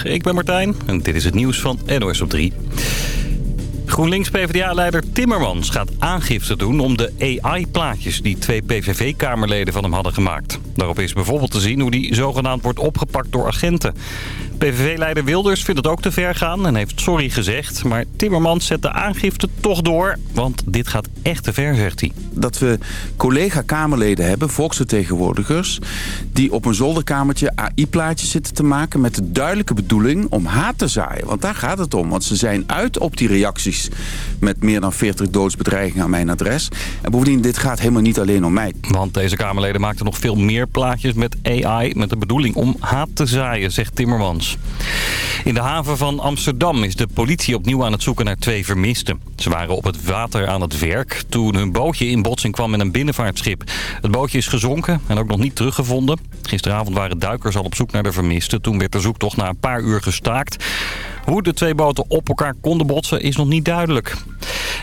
Goedemiddag, ik ben Martijn en dit is het nieuws van NOS op 3. GroenLinks-PVDA-leider Timmermans gaat aangifte doen om de AI-plaatjes die twee PVV-kamerleden van hem hadden gemaakt. Daarop is bijvoorbeeld te zien hoe die zogenaamd wordt opgepakt door agenten. PVV-leider Wilders vindt het ook te ver gaan en heeft sorry gezegd. Maar Timmermans zet de aangifte toch door, want dit gaat echt te ver, zegt hij. Dat we collega-kamerleden hebben, volksvertegenwoordigers... die op een zolderkamertje AI-plaatjes zitten te maken... met de duidelijke bedoeling om haat te zaaien. Want daar gaat het om. Want ze zijn uit op die reacties met meer dan 40 doodsbedreigingen aan mijn adres. En bovendien, dit gaat helemaal niet alleen om mij. Want deze Kamerleden maakten nog veel meer plaatjes met AI... met de bedoeling om haat te zaaien, zegt Timmermans. In de haven van Amsterdam is de politie opnieuw aan het zoeken naar twee vermisten. Ze waren op het water aan het werk toen hun bootje in botsing kwam met een binnenvaartschip. Het bootje is gezonken en ook nog niet teruggevonden. Gisteravond waren duikers al op zoek naar de vermisten. Toen werd de zoektocht na een paar uur gestaakt. Hoe de twee boten op elkaar konden botsen is nog niet duidelijk.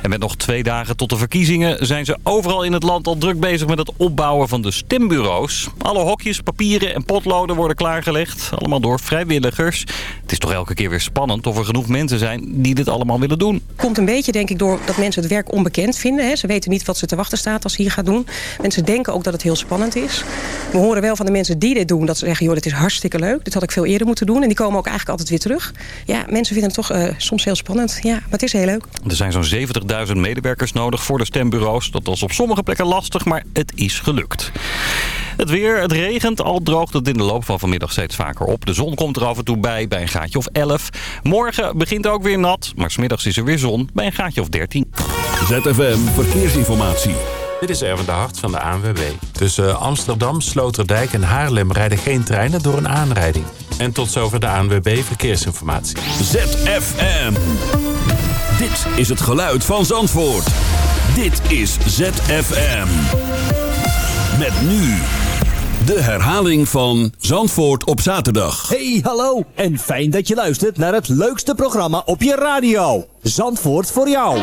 En met nog twee dagen tot de verkiezingen zijn ze overal in het land al druk bezig met het opbouwen van de stembureaus. Alle hokjes, papieren en potloden worden klaargelegd. Allemaal door vrijwilligers. Het is toch elke keer weer spannend of er genoeg mensen zijn die dit allemaal willen doen. Komt een beetje denk ik door dat mensen het werk onbekend vinden. Hè. Ze weten niet wat ze te wachten staat als ze hier gaan doen. Mensen denken ook dat het heel spannend is. We horen wel van de mensen die dit doen dat ze zeggen... joh, dit is hartstikke leuk, dit had ik veel eerder moeten doen. En die komen ook eigenlijk altijd weer terug. Ja, mensen vinden het toch uh, soms heel spannend. Ja, maar het is heel leuk. Er zijn zo'n 70.000 medewerkers nodig voor de stembureaus. Dat was op sommige plekken lastig, maar het is gelukt. Het weer, het regent, al droogt het in de loop van vanmiddag steeds vaker op. De zon komt er af en toe bij, bij een gaatje of 11. Morgen begint ook weer nat, maar smiddags is er weer zon bij een gaatje of 13. ZFM Verkeersinformatie. Dit is Erwin de Hart van de ANWB. Tussen Amsterdam, Sloterdijk en Haarlem rijden geen treinen door een aanrijding. En tot zover de ANWB Verkeersinformatie. ZFM. Dit is het geluid van Zandvoort. Dit is ZFM. Met nu de herhaling van Zandvoort op zaterdag. Hey, hallo en fijn dat je luistert naar het leukste programma op je radio. Zandvoort voor jou.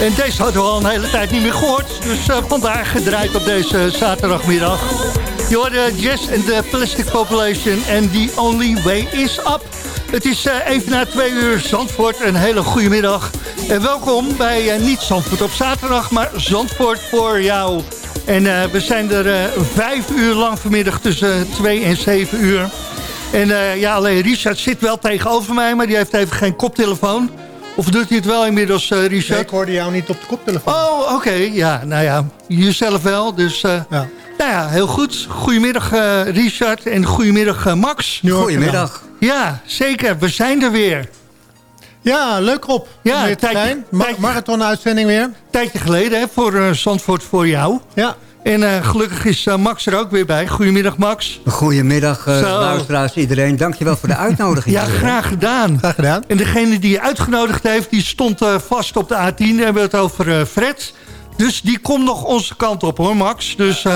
En deze hadden we al een hele tijd niet meer gehoord. Dus uh, vandaag gedraaid op deze zaterdagmiddag. Je hoorde Jess en de Plastic Population en The Only Way Is Up. Het is uh, even na twee uur Zandvoort. Een hele goede middag. En welkom bij uh, niet Zandvoort op zaterdag, maar Zandvoort voor jou. En we zijn er vijf uur lang vanmiddag tussen twee en zeven uur. En ja, alleen Richard zit wel tegenover mij, maar die heeft even geen koptelefoon. Of doet hij het wel inmiddels, uh, Richard? Nee, ik hoorde jou niet op de koptelefoon. Oh, oké. Ja, nou ja, jezelf wel. Dus uh, ja. Nou ja, heel goed. Goedemiddag uh, Richard en goedemiddag Max. Goedemiddag. Ja, zeker. We zijn er weer. Ja, leuk op. Ja, tijdje, marathon-uitzending weer. Een tijdje geleden hè, voor Zandvoort voor jou. Ja. En uh, gelukkig is uh, Max er ook weer bij. Goedemiddag, Max. Goedemiddag, uh, luisteraars, iedereen. Dankjewel voor de uitnodiging. ja, graag gedaan. Graag gedaan. En degene die je uitgenodigd heeft, die stond vast op de A10. We hebben het over Fred. Dus die komt nog onze kant op, hoor, Max. Dus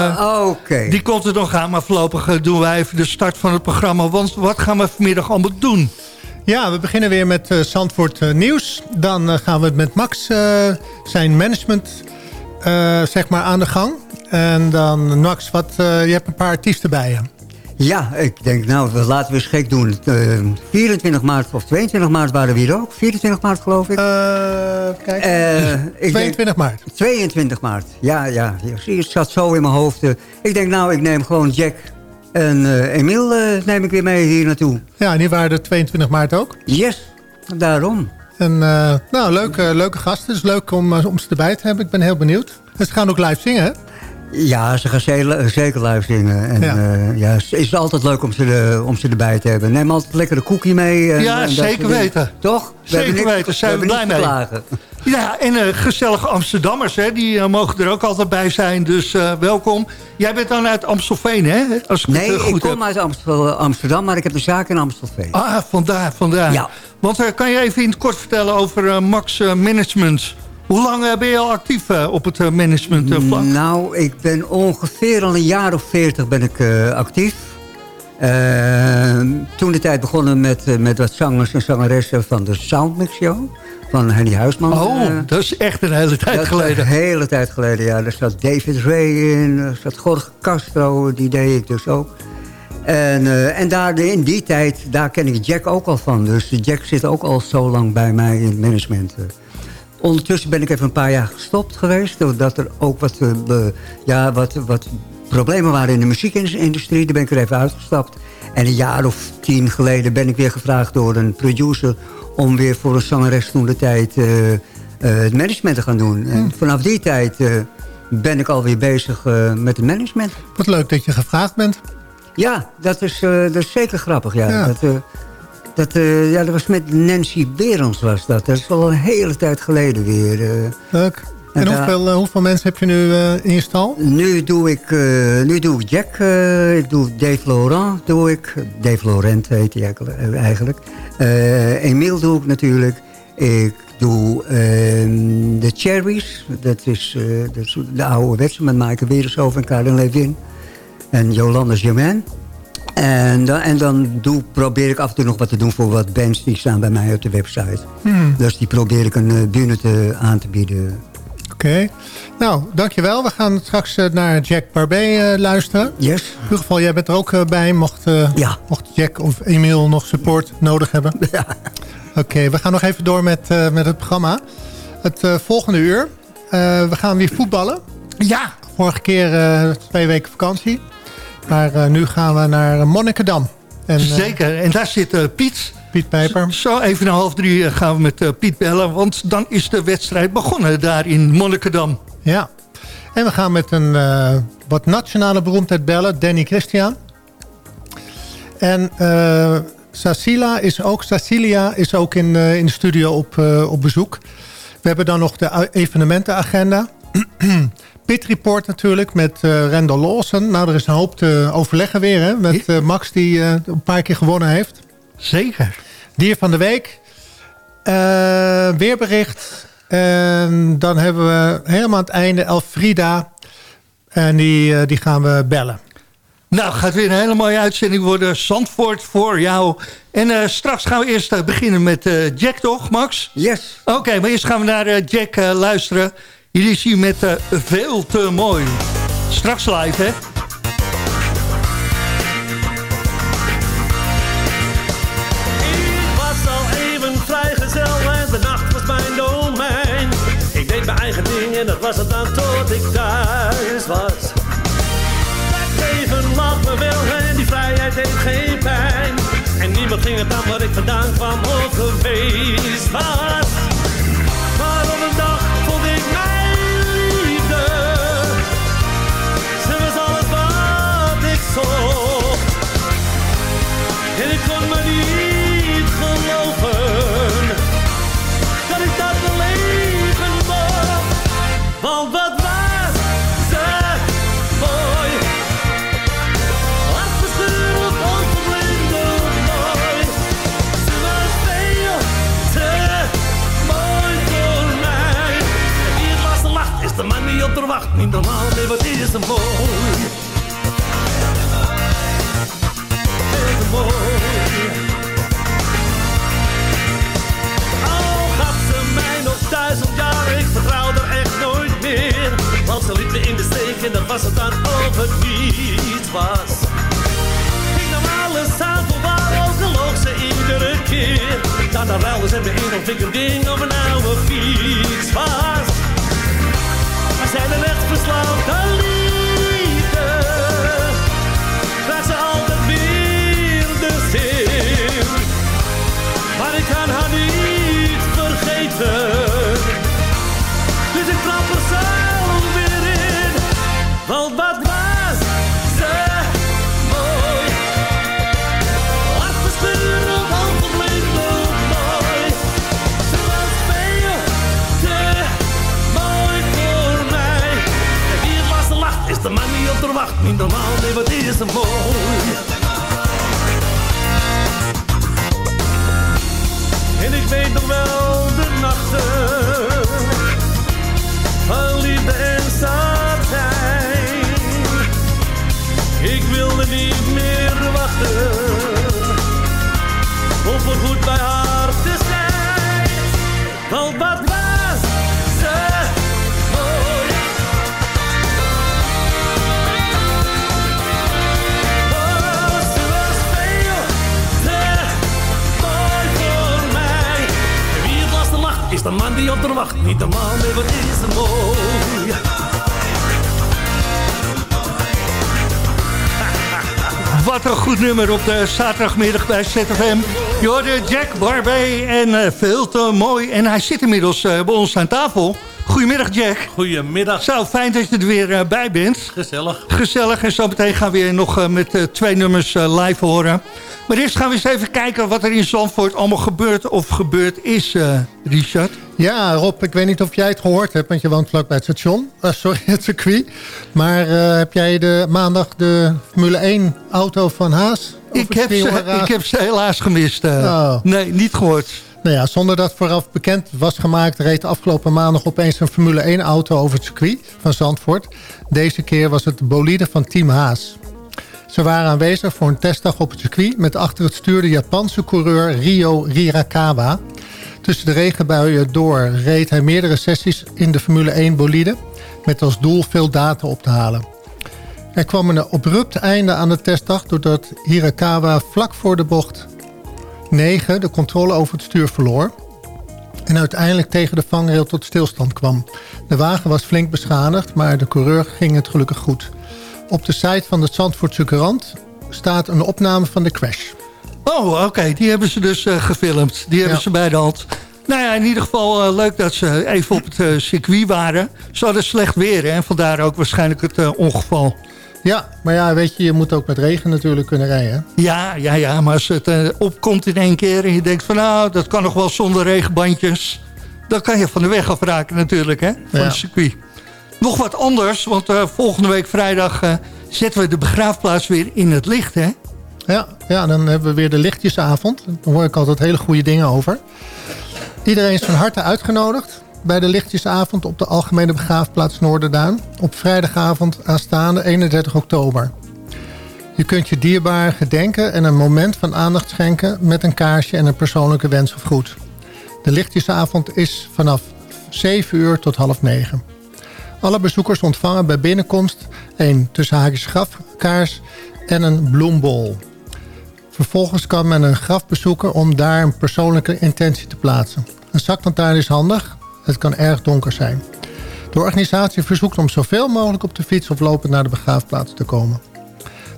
Oké. die komt er nog aan. Maar voorlopig doen wij even de start van het programma. Want wat gaan we vanmiddag allemaal doen? Ja, we beginnen weer met Zandvoort Nieuws. Dan gaan we met Max zijn management zeg maar aan de gang. En dan, Max, wat, uh, je hebt een paar artiesten bij je. Ja, ik denk, nou, laten we eens gek doen. Uh, eh, 24 maart of 22 maart waren we hier ook. 24 maart, geloof ik. Uh, kijk, 22 denk, maart. 22 maart, ja, ja. Het zat zo in mijn hoofd. ik denk, nou, ik neem gewoon Jack en Emil neem ik weer mee hier naartoe. Ja, en die waren er 22 maart ook? Yes, daarom. En, nou, leuke, leuke gasten. Het is leuk om, om ze erbij te hebben. Ik ben heel benieuwd. ze gaan ook live zingen, hè? Ja, ze gaan zeker live zingen. En, ja. Uh, ja, het is altijd leuk om ze, de, om ze erbij te hebben. Neem altijd lekker de koekie mee. En, ja, en zeker weten. Toch? Zeker weten, zijn we, blij mee. Ja, en uh, gezellige Amsterdammers, hè, die uh, mogen er ook altijd bij zijn. Dus welkom. Jij bent dan uit Amstelveen, hè? Als ik nee, goed ik kom uit Amsterdam, maar ik heb een zaak in Amstelveen. Ah, vandaar, vandaar. Ja. Want kan je even in het kort vertellen over Max Management... Hoe lang eh, ben je al actief eh, op het eh, managementvlak? Nou, ik ben ongeveer al een jaar of veertig ben ik actief. toen de tijd begonnen met, met wat zangers en zangeressen van de Soundmix Show. Van Henny Huisman. Oh, dat is echt een hele tijd geleden. Een hele tijd geleden, ja. Daar zat David Ray in, daar zat Jorge Castro, die deed ik dus ook. En, en daar, in die tijd, daar ken ik Jack ook al van. Dus Jack zit ook al zo lang bij mij in het management. Ondertussen ben ik even een paar jaar gestopt geweest. Doordat er ook wat, uh, ja, wat, wat problemen waren in de muziekindustrie. Daar ben ik er even uitgestapt. En een jaar of tien geleden ben ik weer gevraagd door een producer... om weer voor een zangeres toen de tijd uh, uh, het management te gaan doen. En vanaf die tijd ben ik alweer bezig met het management. Wat leuk dat je gevraagd bent. Ja, dat is, dat is zeker grappig. Ja. ja. Dat, dat, uh, ja, dat was met Nancy Berends was dat. Dat is al een hele tijd geleden weer. Uh. Leuk. En, hoeveel, uh, hoeveel mensen heb je nu in je stal? Nu doe ik, nu doe ik Jack, ik doe Dave Laurent, doe ik. Dave Laurent heet hij eigenlijk. Emile doe ik natuurlijk. Ik doe ehm, de Cherries, dat is, dat is de oude wetse met Maaike Werershoven en Karin Levin. En Jolanda Germain. En dan, en dan doe, probeer ik af en toe nog wat te doen voor wat bands die staan bij mij op de website. Hmm. Dus die probeer ik een uh, bühne te, aan te bieden. Oké. Nou, dankjewel. We gaan straks uh, naar Jack Barbet uh, luisteren. Yes. In ieder geval, jij bent er ook bij. Mocht, ja. mocht Jack of Emiel nog support nodig hebben. Ja. Oké, we gaan nog even door met, met het programma. Het volgende uur. we gaan weer voetballen. Ja. Vorige keer twee weken vakantie. Maar uh, nu gaan we naar Monnikendam. En, uh, Zeker, en daar zit uh, Piet. Piet Pijper. Zo, even een half drie gaan we met Piet bellen. Want dan is de wedstrijd begonnen daar in Monnikendam. Ja, en we gaan met een wat nationale beroemdheid bellen. Danny Christian. En Cecilia is ook, Cecilia is ook in, in de studio op, op bezoek. We hebben dan nog de evenementenagenda. Pit Report natuurlijk met uh, Randall Lawson. Nou, er is een hoop te overleggen weer hè, met uh, Max die uh, een paar keer gewonnen heeft. Zeker. Dier van de week. weerbericht. En dan hebben we helemaal aan het einde Elfrida. En die, die gaan we bellen. Nou, gaat weer een hele mooie uitzending worden. Zandvoort voor jou. En uh, straks gaan we eerst uh, beginnen met uh, Jack, toch, Max? Yes. Oké, okay, maar eerst gaan we naar Jack luisteren. Hier is met Veel te Mooi. Straks live, hè? Ik was al even vrijgezel en de nacht was mijn domein. Ik deed mijn eigen ding en dat was het dan tot ik thuis was leven lag me wel en die vrijheid deed geen pijn. En niemand ging het aan waar ik vandaan kwam of geweest was. Die op de wacht. Niet nee, wat is mooi. Wat een goed nummer op de zaterdagmiddag bij ZFM. Je Jack Barbie en eh, veel te mooi. En hij zit inmiddels eh, bij ons aan tafel. Goedemiddag Jack. Goedemiddag. Zo, fijn dat je er weer eh, bij bent. Gezellig. Gezellig. En zo meteen gaan we weer nog eh, met eh, twee nummers live horen. Maar eerst gaan we eens even kijken wat er in Zandvoort allemaal gebeurt of gebeurd is, eh, Richard. Ja, Rob, ik weet niet of jij het gehoord hebt, want je woont vlakbij het station. Sorry, het circuit. Maar eh, heb jij de, maandag de Formule 1 auto van Haas? Ik heb, ze, ik heb ze helaas gemist. eh. Oh. Nee, niet gehoord. Nou ja, zonder dat vooraf bekend was gemaakt... reed afgelopen maandag opeens een Formule 1 auto over het circuit van Zandvoort. Deze keer was het de bolide van Team Haas. Ze waren aanwezig voor een testdag op het circuit... met achter het stuur de Japanse coureur Rio Hirakawa. Tussen de regenbuien door reed hij meerdere sessies in de Formule 1 bolide... met als doel veel data op te halen. Er kwam een abrupt einde aan de testdag... doordat Hirakawa vlak voor de bocht 9 de controle over het stuur verloor... en uiteindelijk tegen de vangrail tot stilstand kwam. De wagen was flink beschadigd, maar de coureur ging het gelukkig goed. Op de site van de Zandvoortse Courant staat een opname van de crash. Oh, oké. Die hebben ze dus eh, gefilmd. Die hebben Ja. ze bij de hand. Nou ja, in ieder geval eh, leuk dat ze even op het eh, circuit waren. Ze hadden slecht weer hè, en vandaar ook waarschijnlijk het ongeval. Ja, maar ja, weet je, je moet ook met regen natuurlijk kunnen rijden. Ja, ja, ja, maar als het eh, opkomt in één keer en je denkt van nou, dat kan nog wel zonder regenbandjes. Dan kan je van de weg afraken natuurlijk, hè, van Ja. het circuit. Nog wat anders, want eh, volgende week vrijdag eh, zetten we de begraafplaats weer in het licht, hè. Ja, ja, dan hebben we weer de lichtjesavond. Daar hoor ik altijd hele goede dingen over. Iedereen is van harte uitgenodigd bij de lichtjesavond op de Algemene Begraafplaats Noorderduin. Op vrijdagavond aanstaande 31 oktober. Je kunt je dierbare gedenken en een moment van aandacht schenken... met een kaarsje en een persoonlijke wens of groet. De lichtjesavond is vanaf 7 uur tot half 9. Alle bezoekers ontvangen bij binnenkomst een tussen en een bloembol. Vervolgens kan men een graf bezoeken om daar een persoonlijke intentie te plaatsen. Een zaklantaarn is handig, het kan erg donker zijn. De organisatie verzoekt om zoveel mogelijk op de fiets of lopend naar de begraafplaats te komen.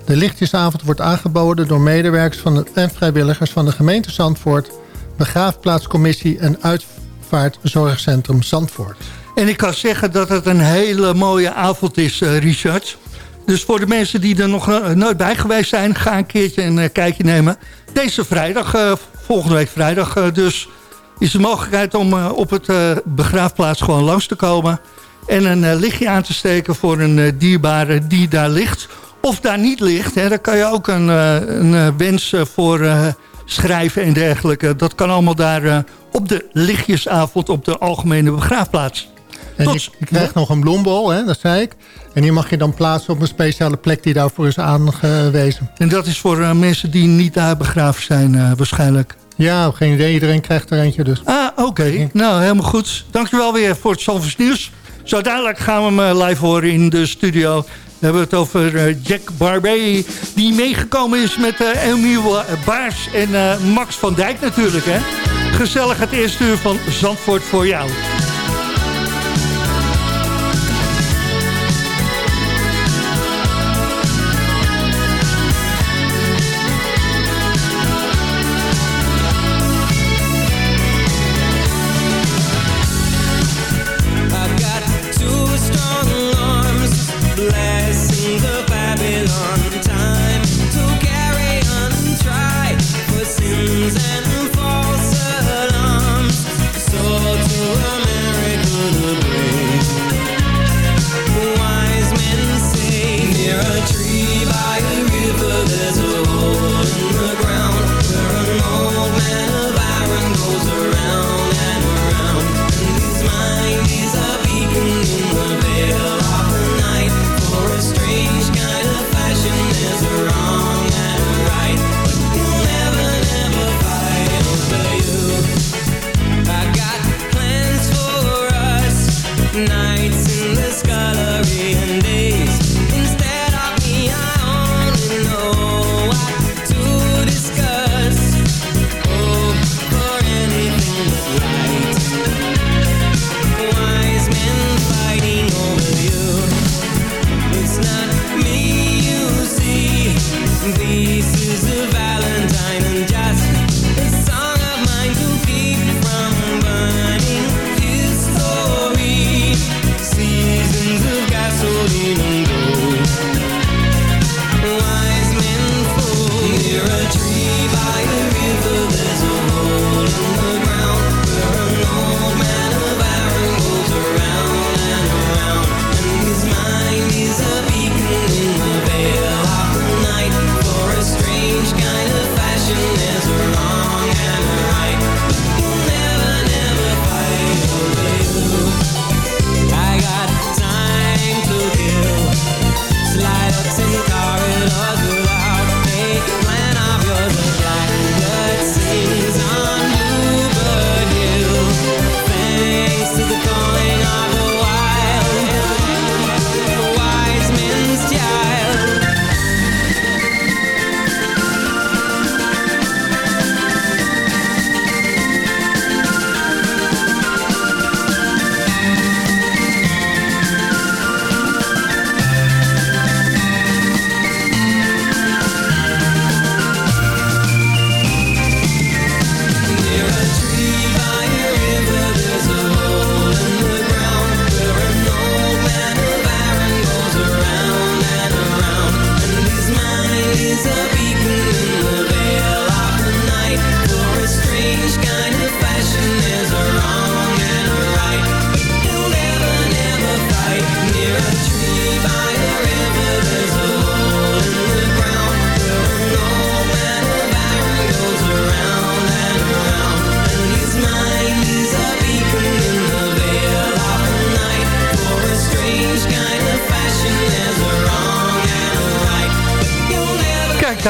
De lichtjesavond wordt aangeboden door medewerkers van de, en vrijwilligers van de gemeente Zandvoort, Begraafplaatscommissie en Uitvaartzorgcentrum Zandvoort. En ik kan zeggen dat het een hele mooie avond is, uh, Richard. Dus voor de mensen die er nog uh, nooit bij geweest zijn... ga een keertje een uh, kijkje nemen. Deze vrijdag, volgende week vrijdag dus... is de mogelijkheid om op het begraafplaats gewoon langs te komen... en een lichtje aan te steken voor een dierbare die daar ligt. Of daar niet ligt, hè, daar kan je ook een, een wens voor schrijven en dergelijke. Dat kan allemaal daar op de lichtjesavond op de algemene begraafplaats. En je, je, krijgt nog een bloembol, hè, dat zei ik. En die mag je dan plaatsen op een speciale plek die daarvoor is aangewezen. En dat is voor uh, mensen die niet daar begraafd zijn uh, waarschijnlijk? Ja, geen idee. Iedereen krijgt er eentje dus. Ah, oké. Okay. Nou, helemaal goed. Dankjewel weer voor het Zalvers Nieuws. Zo dadelijk gaan we hem uh, live horen in de studio. We hebben het over Jack Barbie, die meegekomen is met Emiel Baars en Max van Dijk natuurlijk. Hè? Gezellig het eerste uur van Zandvoort voor jou.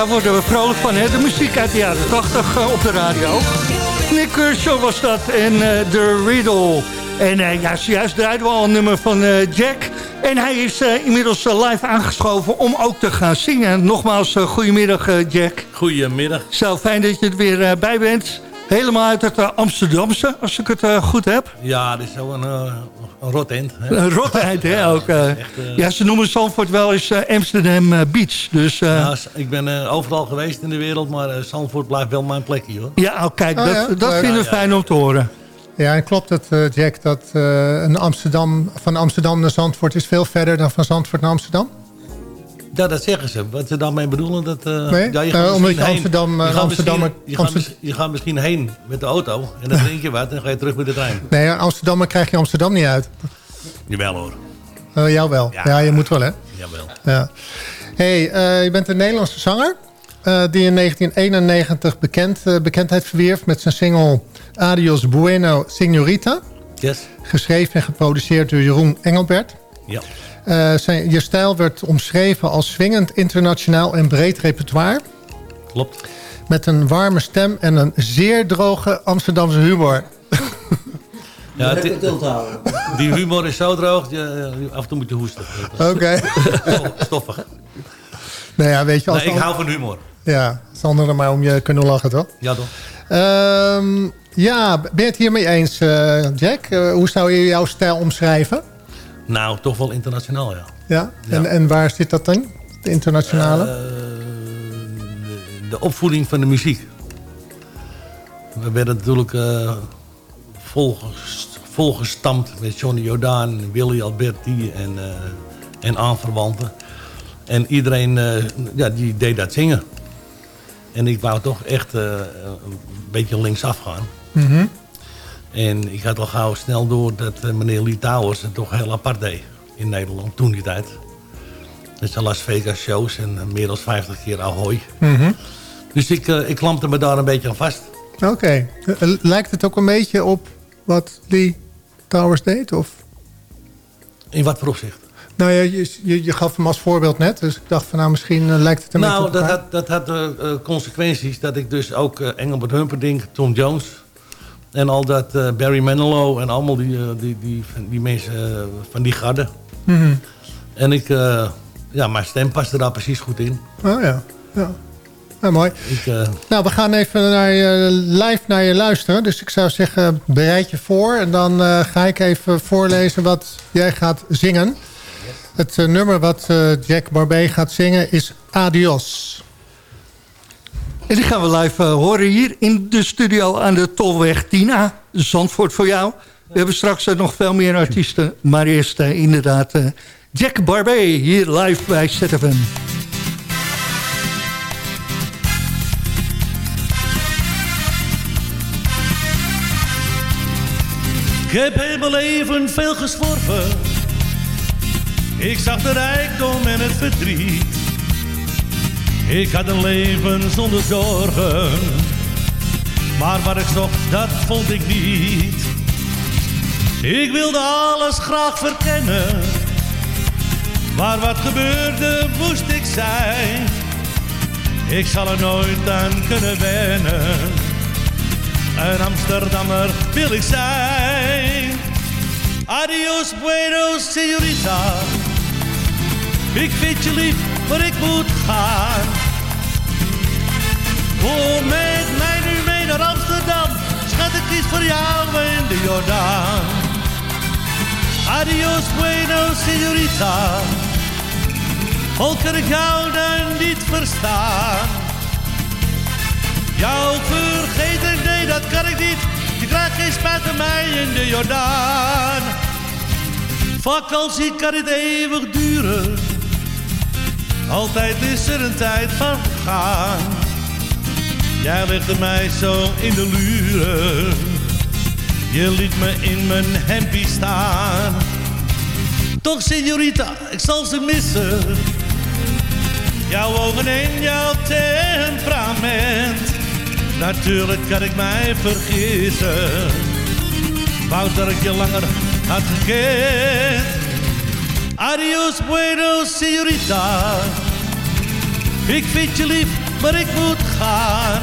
Daar worden we vrolijk van, hè? De muziek uit de jaren 80 op de radio. Nick Kershaw was dat en The Riddle. En uh, ja, zojuist draaiden we al een nummer van Jack. En hij is inmiddels live aangeschoven om ook te gaan zingen. Nogmaals, goedemiddag Jack. Goedemiddag. Zo fijn dat je er weer bij bent. Helemaal uit het Amsterdamse, als ik het goed heb. Ja, dit is zo een, een rot eind. Een rot eind, hè? Ook, uh, Echt, uh, ja, ze noemen Zandvoort wel eens uh, Amsterdam Beach. Dus, ja, ik ben overal geweest in de wereld, maar Zandvoort blijft wel mijn plekje, hoor. Ja, oh, kijk, oh, dat, ja? dat vinden we fijn om te horen. Ja, en klopt het, Jack, dat een Amsterdam, van Amsterdam naar Zandvoort is veel verder dan van Zandvoort naar Amsterdam? Ja, dat zeggen ze. Wat ze daarmee bedoelen, dat... Uh, nee? ja, je gaat uh, omdat je Amsterdam... Je, Amsterdam, misschien, je, gaat misschien, je gaat misschien heen met de auto en dan drink je wat en dan ga je terug met de trein. Nee, Amsterdam krijg je Amsterdam niet uit. Jawel hoor. Uh, jou wel. Ja, ja, je moet wel hè. Jawel. Ja. hey, uh, je bent een Nederlandse zanger. Uh, die in 1991 bekend, bekendheid verwierf met zijn single Adios Bueno Signorita. Yes. Geschreven en geproduceerd door Jeroen Engelbert. Ja. Zijn, je stijl werd omschreven als swingend, internationaal en breed repertoire. Klopt. Met een warme stem en een zeer droge Amsterdamse humor. Ja, het, die humor is zo droog, je, af en toe moet je hoesten. Oké. Okay. Stoffig. Nou ja, weet je, als nee, ik hou van humor. Ja, Sander er maar om je kunnen lachen, toch? Ja, toch. Um, ja, ben je het hiermee eens, uh, Jack? Uh, hoe zou je jouw stijl omschrijven? Nou, toch wel internationaal, ja. Ja? ja. En, en waar zit dat dan? De internationale? Uh, de, de, opvoeding van de muziek. We werden natuurlijk volgens volgestampt met Johnny Jordaan, Willy Alberti en, uh, en aanverwanten. En iedereen uh, ja, die deed dat zingen. En ik wou toch echt uh, een beetje linksaf gaan. Mm -hmm. En ik had al gauw snel door dat meneer Lee Towers het toch heel apart deed in Nederland toen die tijd. Dus de Las Vegas shows en meer dan 50 keer Ahoy. Mm -hmm. Dus ik, ik klampte me daar een beetje aan vast. Oké. Okay. Lijkt het ook een beetje op wat Lee Towers deed? Of? In wat voor opzicht? Nou ja, je, je, je, gaf hem als voorbeeld net. Dus ik dacht van nou misschien uh, lijkt het een nou, beetje Nou, dat had, dat had uh, consequenties. Dat ik dus ook uh, Engelbert Humperdinck, Tom Jones... en al dat Barry Manilow en allemaal die, die, die, die mensen van die garde. Mm -hmm. En ik... ja, mijn stem paste daar precies goed in. Oh ja, ja. Nou, mooi. Ik, uh... Nou, we gaan even naar je, live naar je luisteren. Dus ik zou zeggen, bereid je voor. En dan uh, ga ik even voorlezen wat jij gaat zingen. Het uh, nummer wat Jack Barbé gaat zingen is Adios. En die gaan we live horen hier in de studio aan de Tolweg Tina. Zandvoort voor jou. We hebben straks nog veel meer artiesten. Maar eerst inderdaad Jack Barbé hier live bij ZFM. Ik heb in mijn leven veel gesworven. Ik zag de rijkdom en het verdriet. Ik had een leven zonder zorgen. Maar wat ik zocht, dat vond ik niet. Ik wilde alles graag verkennen. Maar wat gebeurde, moest ik zijn. Ik zal er nooit aan kunnen wennen een Amsterdammer wil ik zijn. Adios, bueno, señorita. Ik vind je lief, maar ik moet gaan. Kom met mij nu mee naar Amsterdam. Schat, ik kies voor jou in de Jordaan. Adios, bueno, señorita. Al kan ik jou dan niet verstaan. Jou vergeten, nee dat kan ik niet. Je krijgt geen spijt van mij in de Jordaan. Vakantie kan het eeuwig duren. Altijd is er een tijd van gaan. Jij legde mij zo in de luren. Je liet me in mijn hempie staan. Toch, signorita, ik zal ze missen. Jouw ogen en jouw temperament Natuurlijk kan ik mij vergissen. Wou dat ik je langer had gekend. Adios, bueno, señorita. Ik vind je lief, maar ik moet gaan.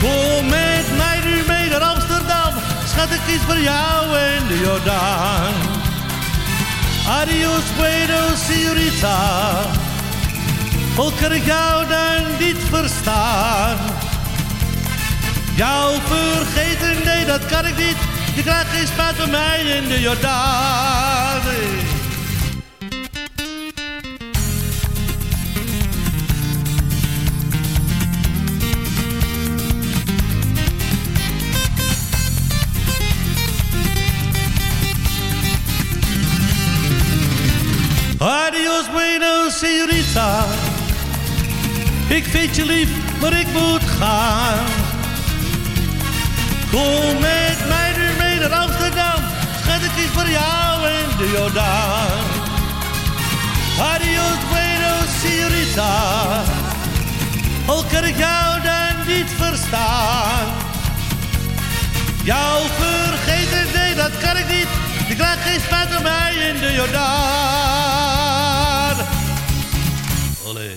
Kom met mij nu mee naar Amsterdam. Schat, ik kies voor jou in de Jordaan. Adios, bueno, señorita. Al kan ik jou dan niet verstaan. Jou vergeten, nee, dat kan ik niet. Je krijgt geen spijt van mij in de Jordaan. Adios, bueno, señorita. Ik vind je lief, maar ik moet gaan. Kom met mij voor jou in de Jordaan. Adios, bueno, señorita. Al kan ik jou dan niet verstaan. Jou vergeten, nee, dat kan ik niet. Je krijgt geen spijt van mij in de Jordaan. Olé.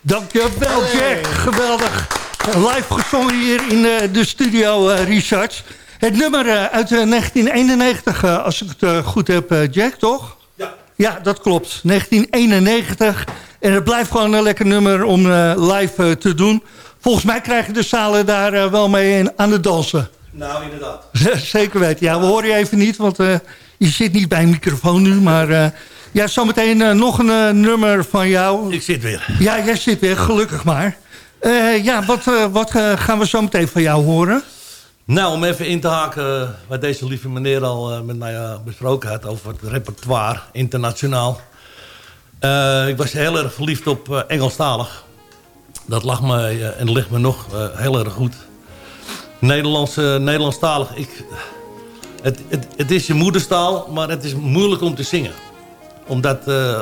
Dankjewel Jack, geweldig. Live gezongen hier in eh, de studio, eh, Richard. Het nummer eh, uit 1991, eh, als ik het eh, goed heb, eh, Jack, toch? Ja. Ja, dat klopt. 1991. En het blijft gewoon een lekker nummer om eh, live eh, te doen. Volgens mij krijgen de zalen daar eh, wel mee aan het dansen. Nou, inderdaad. Zeker weten. Ja, we horen je even niet, want eh, je zit niet bij een microfoon nu. Maar eh, ja, zometeen eh, nog een eh, nummer van jou. Ik zit weer. Ja, jij zit weer, gelukkig maar. Eh, ja, wat, eh, wat eh, gaan we zo meteen van jou horen? Nou, om even in te haken wat deze lieve meneer al eh, met mij eh, besproken had... over het repertoire internationaal. Eh, ik was heel erg verliefd op Engelstalig. Dat lag me en ligt me nog heel erg goed. Nederlands, eh, Nederlandstalig, ik, het, het, het is je moederstaal, maar het is moeilijk om te zingen. Omdat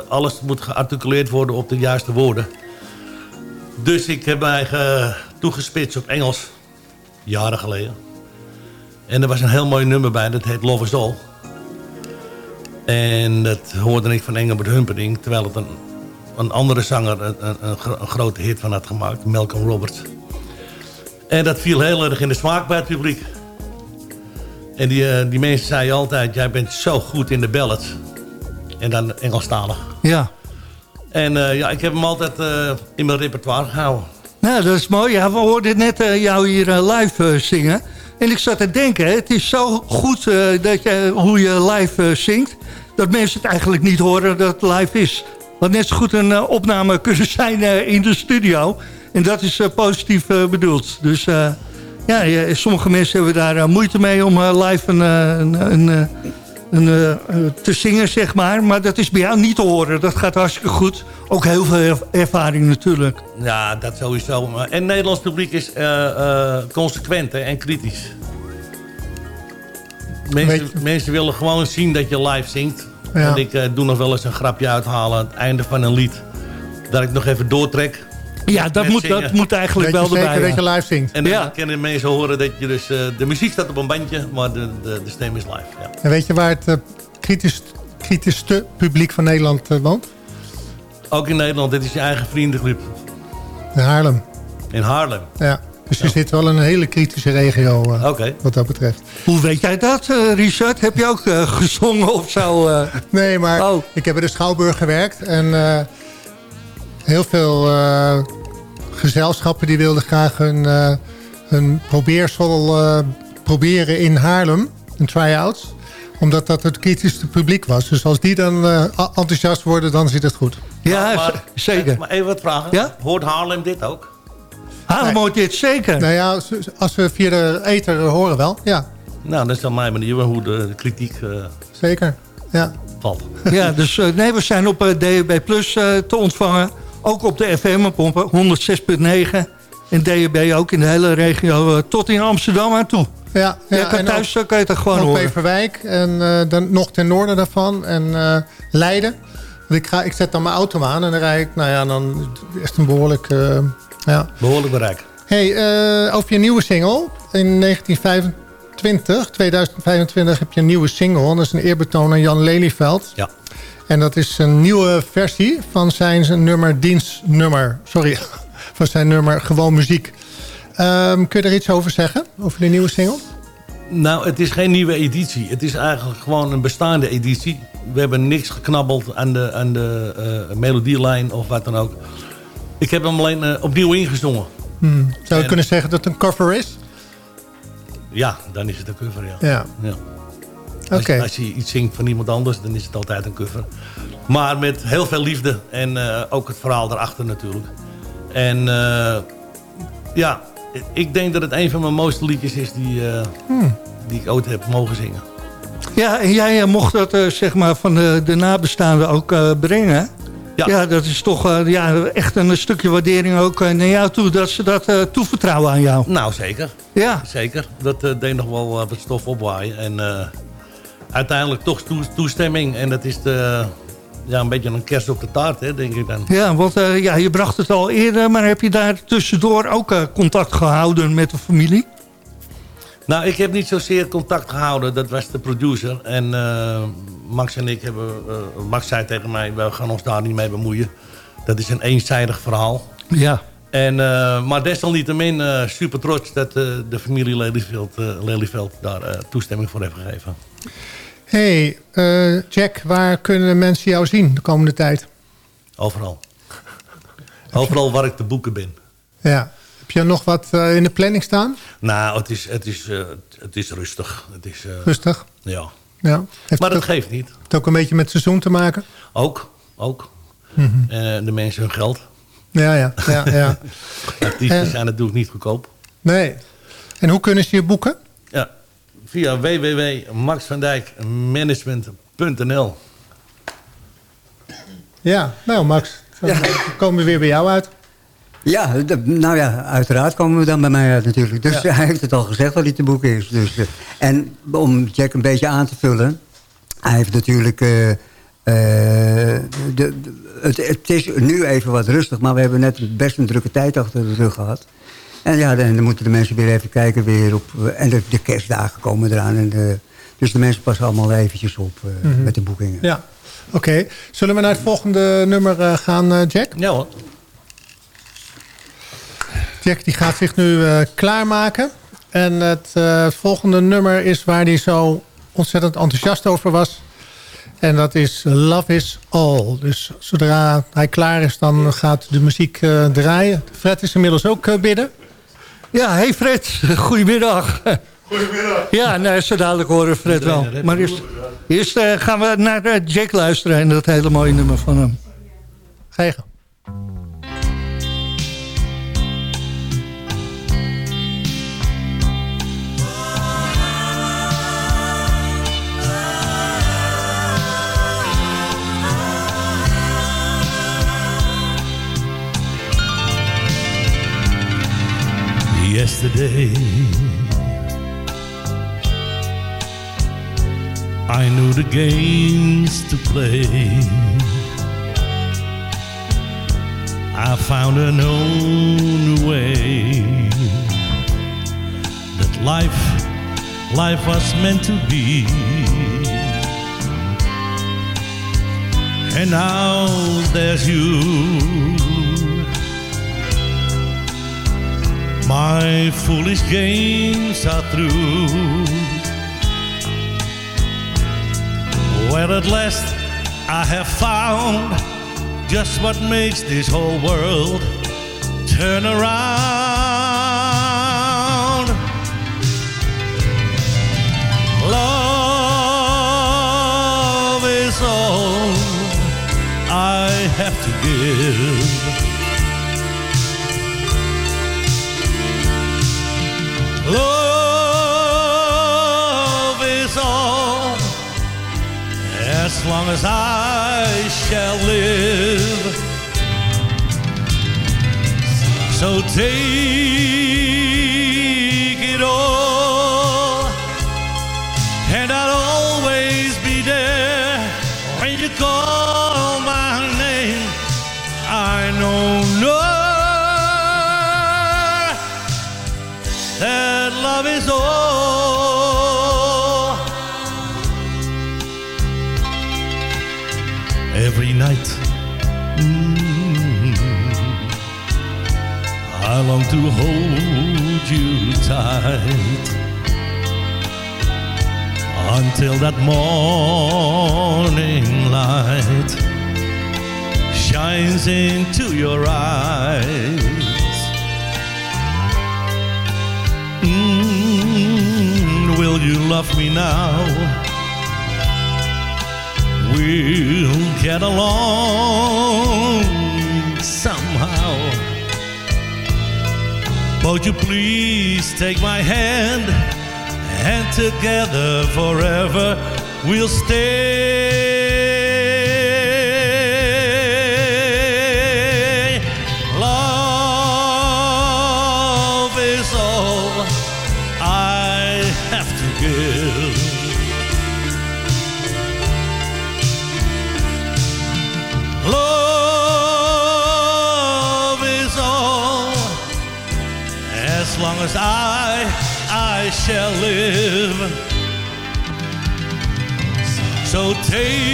alles moet gearticuleerd worden op de juiste woorden. Dus ik heb mij ge- toegespitst op Engels, jaren geleden. En er was een heel mooi nummer bij, dat heet Love is All. En dat hoorde ik van Engelbert Humperdinck... terwijl het een, een andere zanger een, een, een gro- een grote hit van had gemaakt, Malcolm Roberts. En dat viel heel erg in de smaak bij het publiek. En die, eh, die mensen zeiden altijd, jij bent zo goed in de ballads. En dan Engelstalig. Ja. En eh, ja, ik heb hem altijd eh, in mijn repertoire gehouden. Nou, dat is mooi. Ja, we hoorden net jou hier live zingen. En ik zat te denken, het is zo goed eh, dat je, hoe je live eh, zingt... dat mensen het eigenlijk niet horen dat het live is. Want net zo goed een eh, opname kunnen zijn in de studio. En dat is positief bedoeld. Dus ja, sommige mensen hebben daar moeite mee om live een, een, een, een, eh, eh, te zingen, zeg maar. Maar dat is bij jou niet te horen. Dat gaat hartstikke goed. Ook heel veel erv- ervaring natuurlijk. Ja, dat sowieso. En het Nederlands publiek is eh, consequent hè, en kritisch. Mensen, mensen willen gewoon zien dat je live zingt. Ja. En ik doe nog wel eens een grapje uithalen aan het einde van een lied. Dat ik nog even doortrek. Ja, dat moet, zingen. dat moet eigenlijk wel zeker erbij. dat ja. je live zingt. En dan Ja. kunnen mensen horen dat je dus... eh, de muziek staat op een bandje, maar de, de, de stem is live. Ja. En weet je waar het eh, kritisch, kritischste publiek van Nederland eh, woont? Ook in Nederland, dit is je eigen vriendenclub. In Haarlem. In Haarlem. Ja. Dus je zit wel in een hele kritische regio eh, wat dat betreft. Hoe weet jij dat, eh, Richard? Heb je ook gezongen of zo? eh? Nee, maar Oh. ik heb bij de Schouwburg gewerkt. En eh, heel veel eh, gezelschappen die wilden graag hun, eh, hun probeersel eh, proberen in Haarlem. Een try-outs. Omdat dat het kritischste publiek was. Dus als die dan eh, enthousiast worden, dan zit het goed. Ja, Maar- z- zeker. Maar even wat vragen. Ja? Hoort Haarlem dit ook? Haarlem hoort dit zeker. Nou ja, als- als we via de ether horen wel. Ja, Nou, dat is dan mijn manier hoe de, de kritiek eh, zeker. Ja. valt. Ja, dus eh, nee, we zijn op DHB Plus eh, te ontvangen. Ook op de FM op 106.9. En DHB ook in de hele regio eh, tot in Amsterdam aan toe. Ja, ja, Ja, kan en thuis eh, kan je het gewoon horen. Beverwijk en eh, dan nog ten noorden daarvan. En eh, Leiden. Want ik, ga, ik zet dan mijn auto aan en dan rijd ik... Nou ja, dan is het een behoorlijk... eh, ja. Behoorlijk bereik. hey, eh, over je nieuwe single. In 1925, 2025 heb je een nieuwe single. En dat is een eerbetoon aan Jan Lelyveld. Ja. En dat is een nieuwe versie van zijn nummer dienstnummer. Sorry, van zijn nummer Gewoon Muziek. Ehm, kun je er iets over zeggen? Over de nieuwe single? Nou, het is geen nieuwe editie. Het is eigenlijk gewoon een bestaande editie. We hebben niks geknabbeld aan de, aan de uh, melodielijn of wat dan ook. Ik heb hem alleen uh, opnieuw ingezongen. Hmm. Zou je en... kunnen zeggen dat het een cover is? Ja, dan is het een cover, ja. ja. ja. Als, okay. als, je iets zingt van iemand anders, dan is het altijd een cover. Maar met heel veel liefde en uh, ook het verhaal erachter natuurlijk. En ja, ik denk dat het een van mijn mooiste liedjes is die, uh, hmm. die ik ooit heb mogen zingen. Ja, en jij mocht dat zeg maar van de, de nabestaanden ook brengen. Ja. ja, dat is toch ja, echt een stukje waardering ook naar jou toe... dat ze dat toevertrouwen aan jou. Nou, zeker. Ja. Zeker. Dat deed nog wel wat stof opwaaien. En uiteindelijk toch toestemming. En dat is de ja, een beetje een kerst op de taart, hè, denk ik dan. Ja, want uh, ja, je bracht het al eerder, maar heb je daar tussendoor ook uh, contact gehouden met de familie? Nou, ik heb niet zozeer contact gehouden. Dat was de producer. En uh, Max en ik hebben... Max zei tegen mij, we gaan ons daar niet mee bemoeien. Dat is een eenzijdig verhaal. Ja. En, maar desalniettemin super trots dat de familie Lelyveld, Lelyveld daar toestemming voor heeft gegeven hey, uh, Jack, waar kunnen mensen jou zien de komende tijd? Overal. Overal waar ik te boeken ben. Ja. Heb je nog wat uh, in de planning staan? Nou, het is, het is, uh, het is rustig. Het is, rustig? Ja. ja. maar dat geeft niet. Het ook een beetje met seizoen te maken? Ook, ook. Mm -hmm. de mensen hun geld. Ja, ja. ja, ja. Artiesten zijn natuurlijk niet goedkoop. Nee. En hoe kunnen ze je boeken? Via www.maxvandijkmanagement.nl Ja, nou Max, dan ja. komen we weer bij jou uit. Ja, nou ja, uiteraard komen we dan bij mij uit natuurlijk. Dus hij heeft het al gezegd wat hij te boeken is. Dus, uh, en om Jack een beetje aan te vullen... hij heeft natuurlijk... Uh, uh, de, het, het, is nu even wat rustig, maar we hebben net best een drukke tijd achter de rug gehad. En ja, dan, dan, moeten de mensen weer even kijken weer op... Eh, en de, de kerstdagen komen eraan. En de, dus de mensen passen allemaal eventjes op uh, mm -hmm. met de boekingen. Ja, oké. Okay. Zullen we naar het volgende nummer uh, gaan, uh, Jack? Ja hoor. Jack die gaat zich nu klaarmaken. En het volgende nummer is waar hij zo ontzettend enthousiast over was. En dat is Love is All. Dus zodra hij klaar is, dan gaat de muziek draaien. Fred is inmiddels ook binnen. Ja, hey Fred, goedemiddag. Goedemiddag. Ja, nou, zo dadelijk horen Fred wel. Maar eerst, eerst uh, gaan we naar uh, Jack luisteren en dat hele mooie nummer van hem. Ga je yesterday. I knew the games to play. I found an own way that life, life was meant to be. And now there's you My foolish games are through. Where at last I have found just what makes this whole world turn around. Love is all I have to give. Long as I shall live. So take you tight until that morning light shines into your eyes. Mm, will you love me now? We'll get along somehow. Won't you please take my hand and together forever we'll stay. Take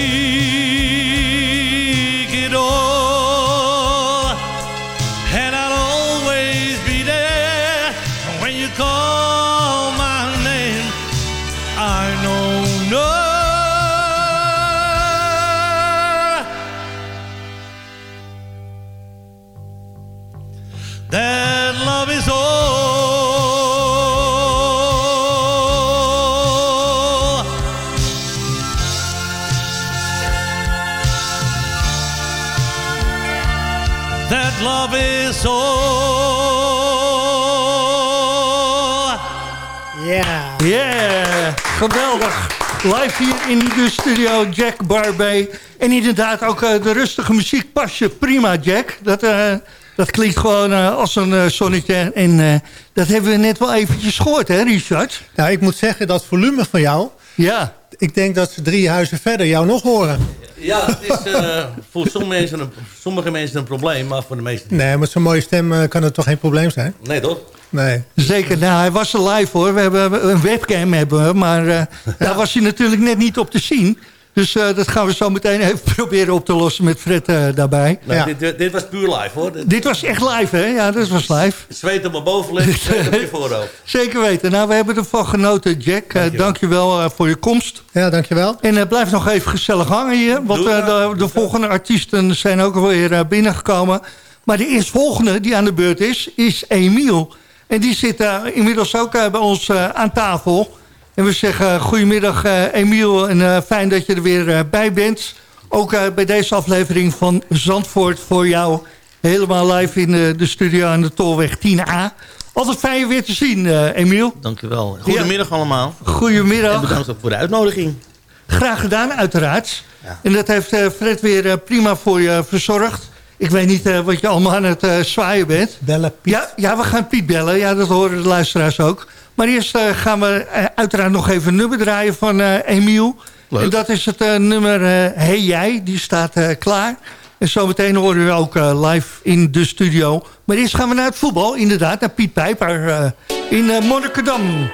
geweldig. Live hier in de studio, Jack Barbey. En inderdaad ook eh, de rustige muziek pas je prima, Jack. Dat, eh, dat klinkt gewoon eh, als een zonnetje. En dat hebben we net wel eventjes gehoord, hè Richard? Ja, ik moet zeggen, dat volume van jou... Ja. Ik denk dat ze drie huizen verder jou nog horen. Ja, het is eh, voor sommige mensen, een, sommige mensen een probleem, maar voor de meesten niet. Nee, met zo'n mooie stem eh, kan het toch geen probleem zijn? Nee, toch? Nee. Zeker, nou, hij was er live hoor. We hebben een webcam hebben we, maar eh, daar was hij natuurlijk net niet op te zien. Dus eh, dat gaan we zo meteen even proberen op te lossen met Fred eh, daarbij. Nou, dit, dit, dit was puur live hoor. Dit, Dit was echt live, hè? Ja, dat was live. zweet op mijn bovenlip, zweet op je voorhoofd. Zeker weten. Nou, we hebben ervan genoten, Jack. Dank je dankjewel uh, voor je komst. Ja, dankjewel. En uh, blijf nog even gezellig hangen hier. Want uh, de, de volgende artiesten zijn ook alweer uh, binnengekomen. Maar de eerstvolgende die aan de beurt is, is Emiel. En die zit inmiddels ook bij ons aan tafel. En we zeggen goedemiddag Emiel en fijn dat je er weer bij bent. Ook bij deze aflevering van Zandvoort voor jou. Helemaal live in de studio aan de Tolweg 10A. Altijd fijn je weer te zien, uh, Emiel. Dankjewel. Goedemiddag ja. allemaal. Goedemiddag. En bedankt ook voor de uitnodiging. Graag gedaan, uiteraard. Ja. En dat heeft uh, Fred weer uh, prima voor je verzorgd. Ik weet niet uh, wat je allemaal aan het uh, zwaaien bent. Bellen Piet. Ja, ja, we gaan Piet bellen. Ja, dat horen de luisteraars ook. Maar eerst uh, gaan we uiteraard nog even een nummer draaien van Emiel. Leuk. En dat is het nummer Hey Jij. Die staat klaar. En zometeen horen we ook live in de studio. Maar eerst gaan we naar het voetbal. Inderdaad, naar Piet Pijper in Monnikendam.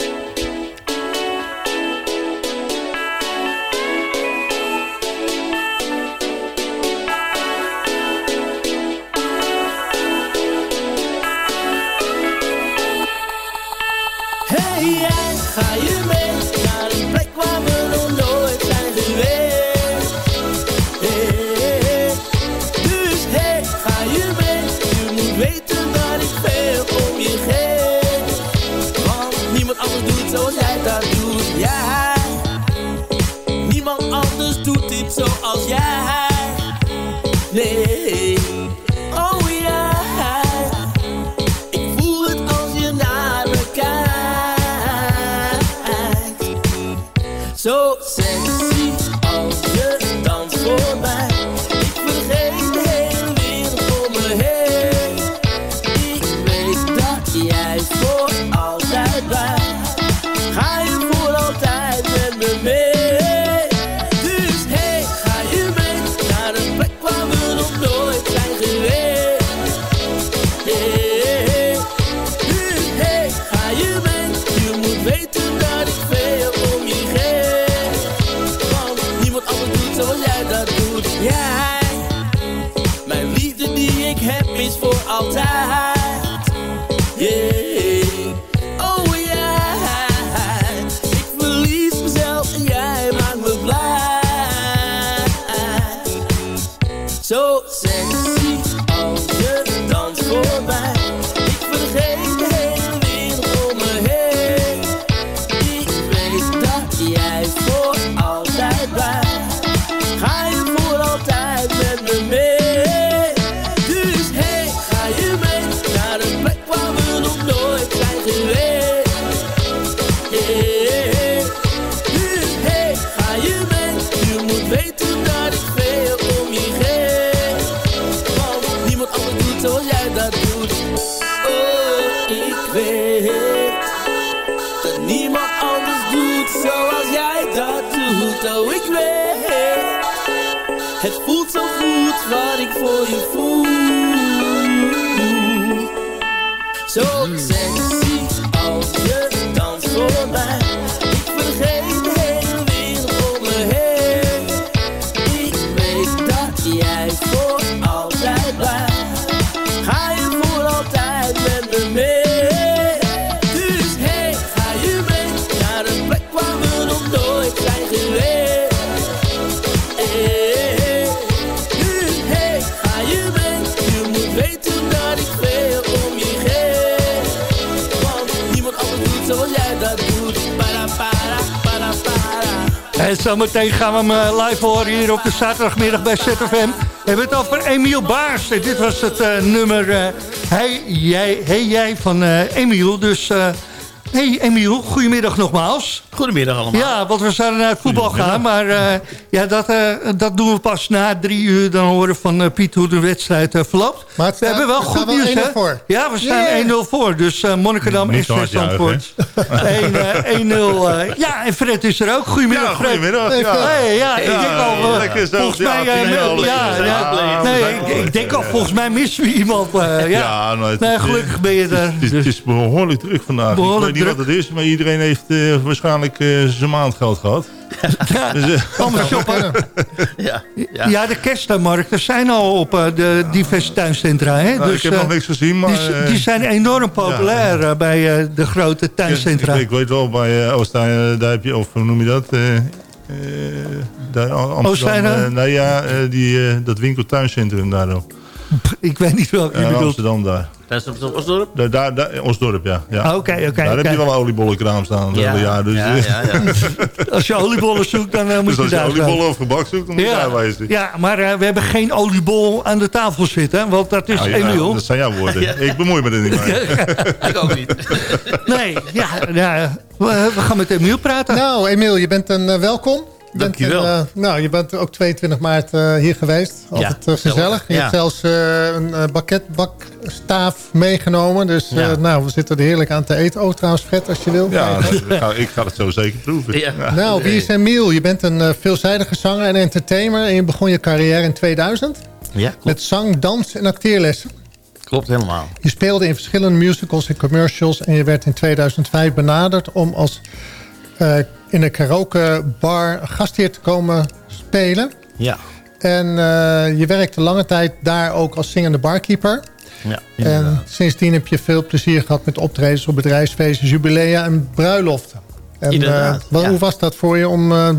dat niemand anders doet zoals jij dat doet. Oh, ik weet, het voelt zo goed wat ik voor je voel. Zo zeg! Zometeen gaan we hem eh, live horen hier op de zaterdagmiddag bij ZFM. We hebben het over Emiel Baars. En dit was het eh, nummer eh, hey, jij, hey Jij van eh, Emiel. Dus hey Emiel, goedemiddag nogmaals. Goedemiddag allemaal. Ja, want we zouden naar het voetbal gaan. Maar ja, dat, eh, dat doen we pas na drie uur. Dan horen van eh, Piet hoe de wedstrijd eh, verloopt. Maar we hebben wel we goed wel nieuws, 1-0 hè? voor. Ja, we staan Yeah. 1-0 voor. Dus eh Monnikendam is West Antwoord. juichen, 1-0. eh, ja, en Fred is er ook. Goedemiddag, Ja, Fred. goedemiddag, ja. Fred. Hey, ja, ik Ja, denk al... lekker zo, volgens mij... nee, ik, ik denk al, volgens mij missen we iemand. eh, ja. Ja, nou, het nee, gelukkig ben je er. Het is, het is behoorlijk druk vandaag. Behoorlijk ik weet niet druk. wat het is, maar iedereen heeft eh, waarschijnlijk eh, zijn maandgeld gehad. Ja, Dus, eh, allemaal shoppen. Ja, Ja, de kerstmarkten zijn al op eh, de diverse tuincentra. Hè? Nou, dus, ik heb eh, nog niks gezien, maar... die, eh, die zijn enorm populair eh, bij eh, de grote tuincentra. Ik, ik weet wel, bij uh, Oostijn, daar heb je, of hoe noem je dat? eh eh, daar, Amsterdam, eh, nee, ja, eh, die, eh, dat winkeltuincentrum daar. ook. Ik weet niet welke je Ja, bedoelt. Amsterdam daar. Dat is op Osdorp? Daar, daar, daar, Osdorp, ja. ja. Ah, oké, oké, Daar heb je wel een oliebollenkraam staan. Ja, dus, ja, ja, ja. Als je oliebollen zoekt, dan eh, moet dus je als je daar zijn. oliebollen of gebak zoekt, dan moet je Ja, daar wezen. ja, maar eh, we hebben geen oliebol aan de tafel zitten, want dat is Nou, ja, Emiel. dat zijn jouw woorden. Ja. Ik bemoei me er niet mee. Ik ook niet. Nee, ja, ja we, we gaan met Emiel praten. Nou, Emiel, je bent een eh, welkom. Je bent Dankjewel. eh, nou, je bent ook 22 maart eh, hier geweest. Altijd eh, gezellig. Je Ja. hebt zelfs eh, een bakketbakstaaf meegenomen. Dus eh, Ja. nou, we zitten er heerlijk aan te eten. Oh, trouwens, Fred, als je wil. Ja, nou, ik ga, ik ga het zo zeker proeven. Ja. Nou, wie is Emiel? Je bent een veelzijdige zanger en entertainer. En je begon je carrière in 2000 Ja, klopt. met zang, dans en acteerlessen. Klopt helemaal. Je speelde in verschillende musicals en commercials... en je werd in 2005 benaderd om als eh, in een karaoke bar gastheer te komen spelen. Ja. En eh, je werkte lange tijd daar ook als zingende barkeeper. Ja, En inderdaad. sindsdien heb je veel plezier gehad met optredens op bedrijfsfeestjes, jubilea en bruiloften. En, Inderdaad, eh, wat- ja. Hoe was dat voor je om eh,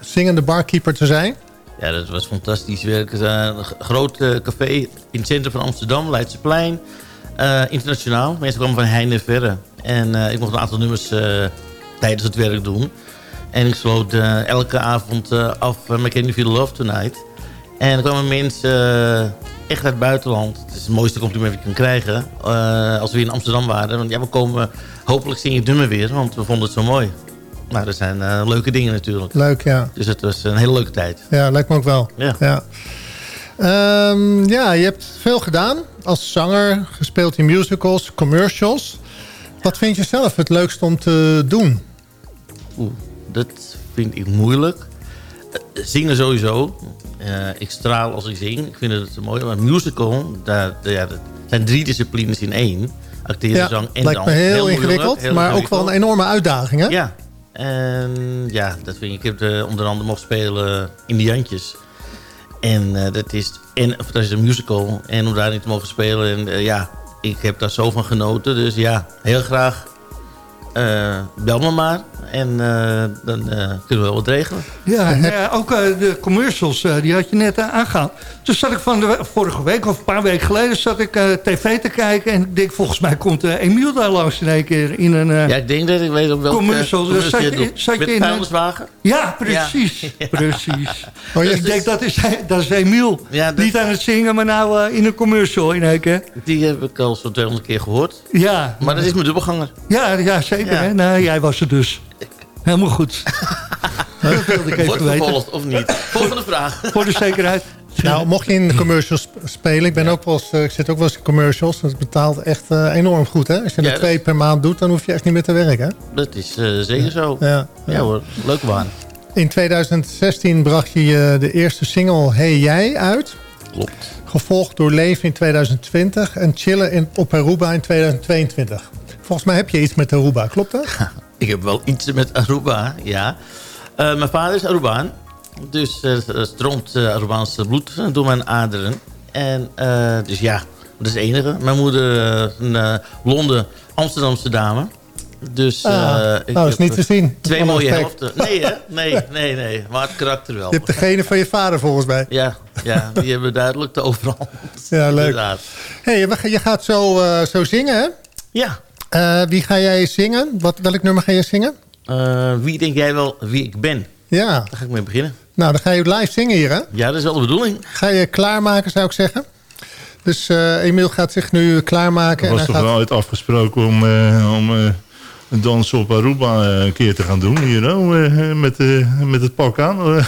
zingende barkeeper te zijn? Ja, dat was fantastisch werk. Een groot café in het centrum van Amsterdam, Leidseplein. Internationaal. Mensen kwamen van heinde verre. En ik mocht een aantal nummers tijdens het werk doen. En ik sloot eh, elke avond eh, af uh, met Can You Feel Love Tonight. En er kwamen mensen eh, echt uit het buitenland. Het is het mooiste compliment dat je kan krijgen. eh, als we in Amsterdam waren. Want ja, we komen hopelijk zing je nummer weer. Want we vonden het zo mooi. Nou, dat zijn eh, leuke dingen natuurlijk. Leuk, ja. Dus het was een hele leuke tijd. Ja, lijkt me ook wel. Ja. Ja. Ehm, ja, je hebt veel gedaan als zanger, gespeeld in musicals, commercials. Wat vind je zelf het leukst om te doen? Oeh, dat vind ik moeilijk. Eh, Zingen sowieso. Eh, ik straal als ik zing. Ik vind het mooi. Maar musical, daar, dat zijn drie disciplines in één. Acteren, Ja, zang en lijkt dans. me heel, ingewikkeld, heel maar ook wel een enorme uitdaging, hè? Ja. En ja, dat vind ik. Ik heb er onder andere mogen spelen in de Jantjes. En eh, dat is en een fantastische musical. En om daarin te mogen spelen. En eh, ja, ik heb daar zo van genoten. Dus ja, heel graag. eh, bel me maar. En eh, dan eh, kunnen we wel wat regelen. Ja, ja, ook eh, de commercials, eh, die had je net uh, aangehaald. Toen zat ik van de vorige week of een paar weken geleden zat ik eh, tv te kijken. En ik denk, volgens mij komt eh, Emiel daar langs in één keer in een eh, Ja, ik denk dat ik weet op welke commercial. commercial Dus zat je je, doet. zat Met je in een-? Ja, precies. Ja. precies. Oh, Dus ik denk, dat is, dat is Emiel. Ja, dat- Niet aan het zingen, maar nou eh, in een commercial in één keer. Die heb ik al zo'n 200 keer gehoord. Ja, Maar dat is mijn dubbelganger. ja, ja zeker. Ja. Hè? Nou, jij was er dus. Helemaal goed. dat wilde ik even Wordt weten. vervolgd of niet? Volgende vraag. Voor de zekerheid. Nou, mocht je in de commercials sp- spelen, ik, ben ook wel eens, eh, ik zit ook wel eens in commercials. Dat betaalt echt eh, enorm goed, hè? Als je Ja, er dat- twee per maand doet, dan hoef je echt niet meer te werken, hè? Dat is eh, zeker zo. Ja, Ja, ja. hoor, leuke baan. In 2016 bracht je je de eerste single Hey Jij uit. Klopt. Gevolgd door Leven in 2020 en Chillen in, op Aruba in 2022. Volgens mij heb je iets met Aruba, klopt dat? Ik heb wel iets met Aruba, ja. Eh, mijn vader is Arubaan. Dus eh, er stroomt uh, Arubaans bloed door mijn aderen. En eh, dus ja, dat is het enige. Mijn moeder eh, een eh, blonde Amsterdamse dame. Dus eh, Ah, ik nou, is niet eh, te zien. Twee mooie helften. Nee, hè? Nee, nee, nee. Maar het karakter wel. Je hebt degene van je vader volgens mij. Ja, ja, die hebben duidelijk de overhand. Ja, leuk. Inderdaad. hey, je gaat zo, eh, zo zingen, hè? Ja. Eh, wie ga jij zingen? Wat, welk nummer ga je zingen? Eh, wie denk jij wel wie ik ben? Ja. Daar ga ik mee beginnen. Nou, dan ga je live zingen hier, hè? Ja, dat is wel de bedoeling. Ga je klaarmaken, zou ik zeggen. Dus eh Emiel gaat zich nu klaarmaken. Er was en toch wel uit afgesproken om, eh, om eh, een dans op Aruba eh, een keer te gaan doen. Hier, oh, eh, met, eh, met het pak aan. eh.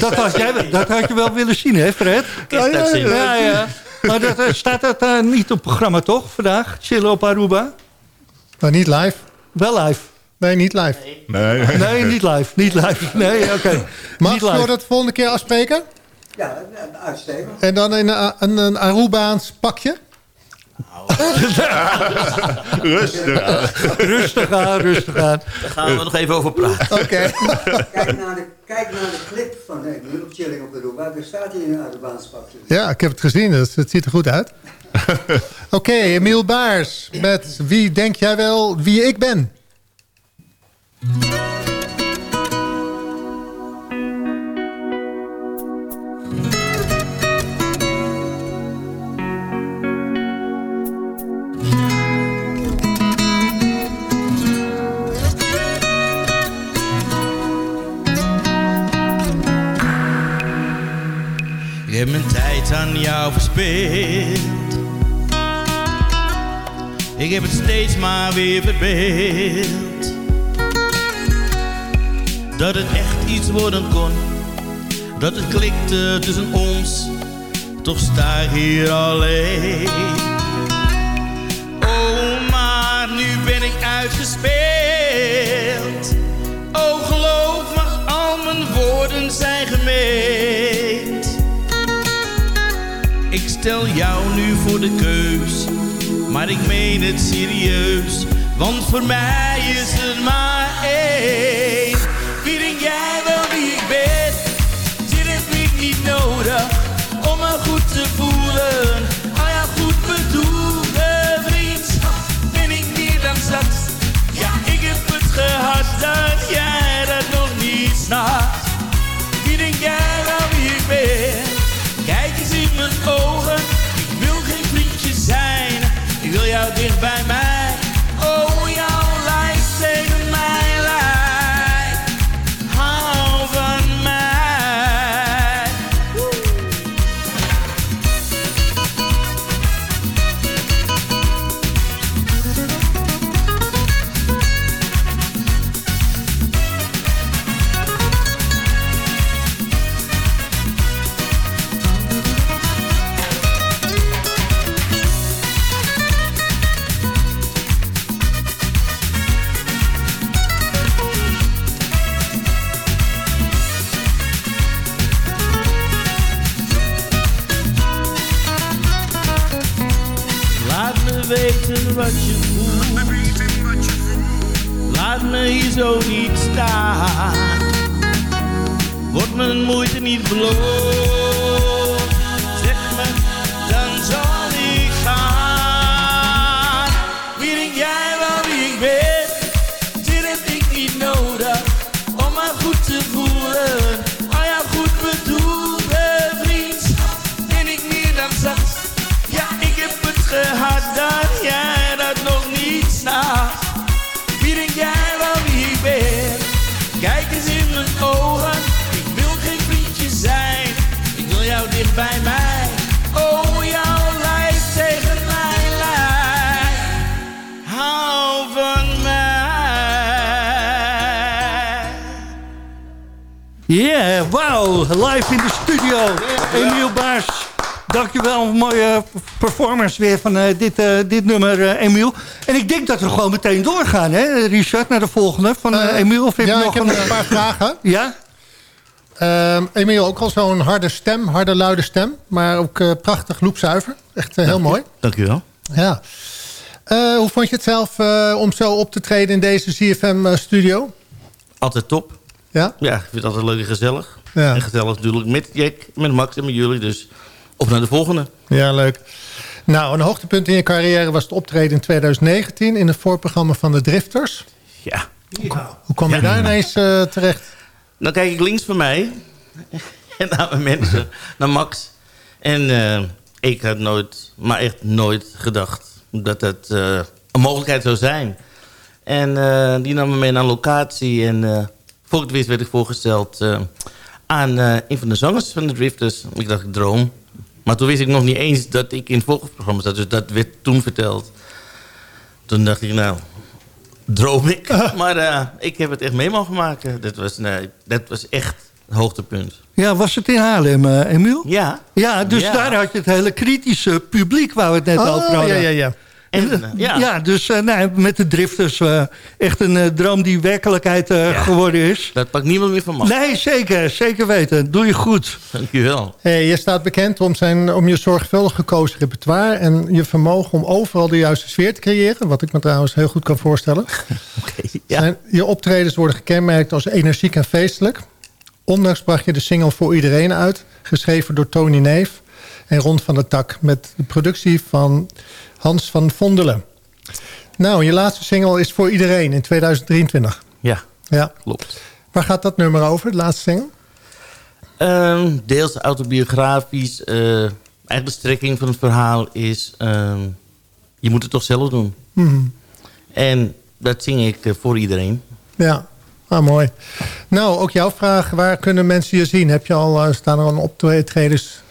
Dat had, jij, dat had je wel willen zien, hè Fred? Ja, ja, ja. ja, ja. Maar dat, eh, staat dat eh, niet op programma, toch, vandaag? Chillen op Aruba? Maar niet live. Wel live. Nee, niet live. Nee, Nee, niet live. Niet live. Nee, oké. Mag Niet we live. dat volgende keer afspreken? Ja, uitstekend. En dan in een, een, een Arubaans pakje? Rustig. Rustig aan, rustig aan. Daar gaan we nog even over praten. Oké. Kijk naar de, kijk naar de clip van Emil op Chilling op Aruba. Daar staat hij in een Arubaans pakje. Ja, ik heb het gezien. dus het ziet er goed uit. Oké, Emiel Baars. Met wie denk jij wel wie ik ben? Heb mijn tijd aan jou verspeeld. Ik heb het steeds maar weer verbeeld. Dat het echt iets worden kon. Dat het klikte tussen ons. Toch sta ik hier alleen. Stel jou nu voor de keus, maar ik meen het serieus. Want voor mij is er maar één. Wie denk jij wel wie ik ben? Dit ik niet nodig om me goed te voelen. Oh ja, goed bedoelde vriendschap ben ik meer dan zat. Ja, ik heb het gehad dat jij dat nog niet snapt. Wie denk jij wel wie ik ben? Ik wil geen vriendje zijn. Ik wil jou dicht bij mij. Yeah, wauw. Live in de studio. Emiel Baars. dankjewel. Mooie performance weer van eh, dit, eh, dit nummer, eh, Emiel. En ik denk dat we gewoon meteen doorgaan, hè, Richard, naar de volgende van eh, Emiel. Of heb ja, je nog ik heb een, nog een paar vragen. Ja? Ehm, Emiel, ook al zo'n harde stem, harde luide stem. Maar ook eh, prachtig loepzuiver. Echt heel mooi. Dankjewel. Ja. Eh, hoe vond je het zelf eh, om zo op te treden in deze CFM-studio? Altijd top. Ja? Ja, ik vind het altijd leuk en gezellig. Ja. En gezellig natuurlijk met Jack, met Max en met jullie. Dus op naar de volgende. Ja, leuk. Nou, een hoogtepunt in je carrière was het optreden in 2019... in het voorprogramma van de Drifters. Ja. Hoe kwam je Ja. daar ineens eh, terecht? Dan kijk ik links van mij. En naar mijn mensen. Naar Max. En eh, ik had nooit, maar echt nooit gedacht... dat het eh, een mogelijkheid zou zijn. En eh, die nam me mee naar locatie. En voor ik het wist werd ik voorgesteld... eh, aan eh, een van de zangers van de Drifters. Ik dacht, ik droom. Maar toen wist ik nog niet eens dat ik in het volgende zat. Dus dat werd toen verteld. Toen dacht ik, nou, droom ik. Maar eh, ik heb het echt mee mogen maken. Dat was, nee, dat was echt het hoogtepunt. Ja, was het in Haarlem, eh, Emiel? Ja. Ja, dus Ja. daar had je het hele kritische publiek waar we het net Oh, over hadden. ja, ja, ja. En, eh, Ja, ja. dus eh, nou, met de drifters eh, echt een droom die werkelijkheid eh, geworden is. Dat pakt niemand meer van Max. Nee, zeker. Zeker weten. Doe je goed. Dankjewel. Hey, je staat bekend om, zijn, om je zorgvuldig gekozen repertoire... en je vermogen om overal de juiste sfeer te creëren... wat ik me trouwens heel goed kan voorstellen. Zijn, je optredens worden gekenmerkt als energiek en feestelijk. Ondanks bracht je de single Voor Iedereen uit... geschreven door Tony Neef en Ron van der Tak... met de productie van Hans van Vondelen. Nou, je laatste single is Voor Iedereen in 2023. Ja, Ja. klopt. Waar gaat dat nummer over, de laatste single? Ehm, deels autobiografisch. eh, eigenlijk de strekking van het verhaal is... ehm, je moet het toch zelf doen. Mhm. En dat zing ik eh, voor iedereen. Ja, ah, mooi. Nou, ook jouw vraag. Waar kunnen mensen je zien? Heb je al, eh, staan er al optredens?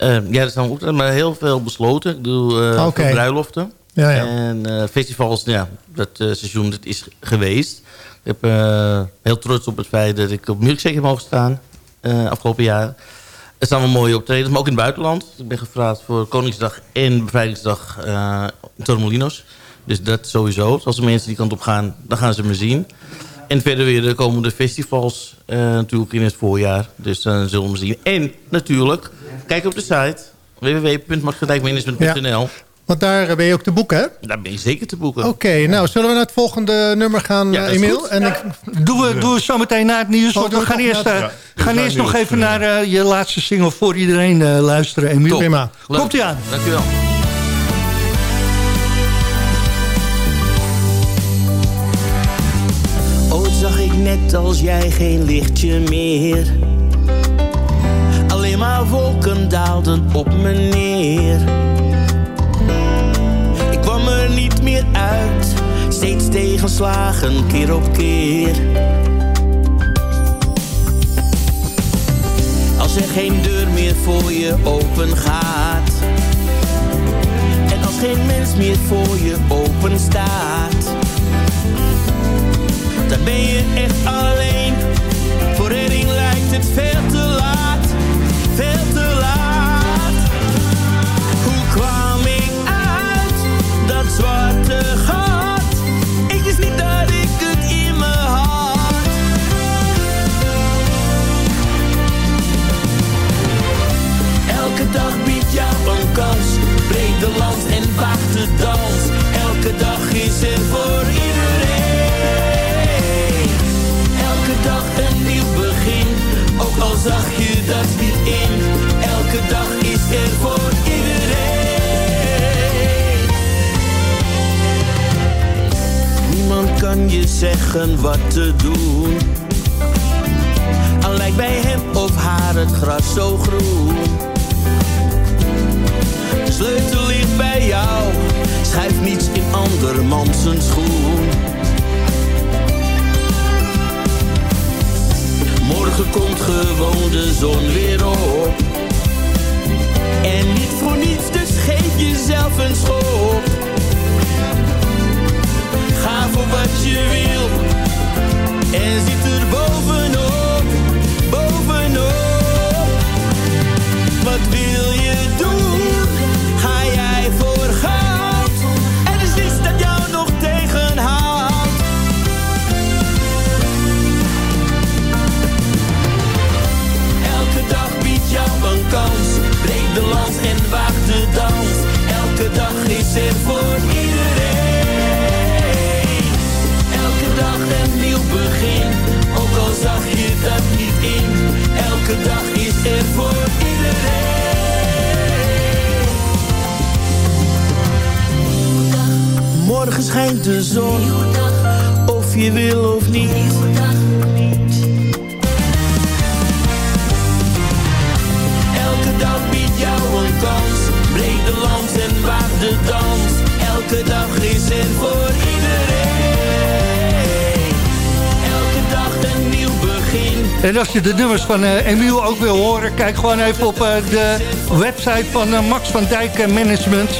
Ehm, ja, er staan ook maar heel veel besloten. Ik doe eh Oké. veel bruiloften. Ja, ja. En eh, festivals, ja, dat eh, seizoen dat is geweest. Ik eh, heel trots op het feit dat ik op Milkshake heb mogen staan. eh, afgelopen jaar. Er staan wel mooie optredens, maar ook in het buitenland. Ik ben gevraagd voor Koningsdag en Bevrijdingsdag eh in Torremolinos. Dus dat sowieso. Als er mensen die kant op gaan, dan gaan ze me zien. En verder weer de komende festivals eh, natuurlijk in het voorjaar. Dus dan zullen we zien. En natuurlijk, kijk op de site www.maxgedijkmanagement.nl. Want daar eh, ben je ook te boeken, hè? Daar ben je zeker te boeken. Oké, nou, zullen we naar het volgende nummer gaan, Ja, eh, Emiel? En ik, Doen we, doen we zo meteen na het nieuws. Oh, want we gaan eerst, Ja, gaan eerst nog nieuws. even naar eh, je laatste single voor iedereen eh, luisteren, Emiel. Prima. Komt ie aan. Dankjewel. Als jij geen lichtje meer. Alleen maar wolken daalden op me neer. Ik kwam er niet meer uit, steeds tegenslagen keer op keer. Als er geen deur meer voor je open gaat. En als geen mens meer voor je open staat. Ben je echt alleen. Voor redding lijkt het veel zag je dat niet in. Elke dag is er voor iedereen. Niemand kan je zeggen wat te doen. Al lijkt bij hem of haar het gras zo groen. De sleutel ligt bij jou. Schuif niets in andermans schoen. Morgen komt gewoon de zon weer op. En niet voor niets, dus geef jezelf een schop. Ga voor wat je wil. En zit er bovenop, bovenop. Wat wil je doen? De zon, of je wil of niet. Elke dag biedt jou een kans, breek de lans en waag de dans. Elke dag is er voor iedereen. Elke dag een nieuw begin. En als je de nummers van eh, Emiel ook wil horen... kijk gewoon even op eh, de website van eh, Max van Dijk Management.